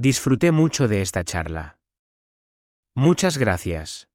Disfruté mucho de esta charla. Muchas gracias.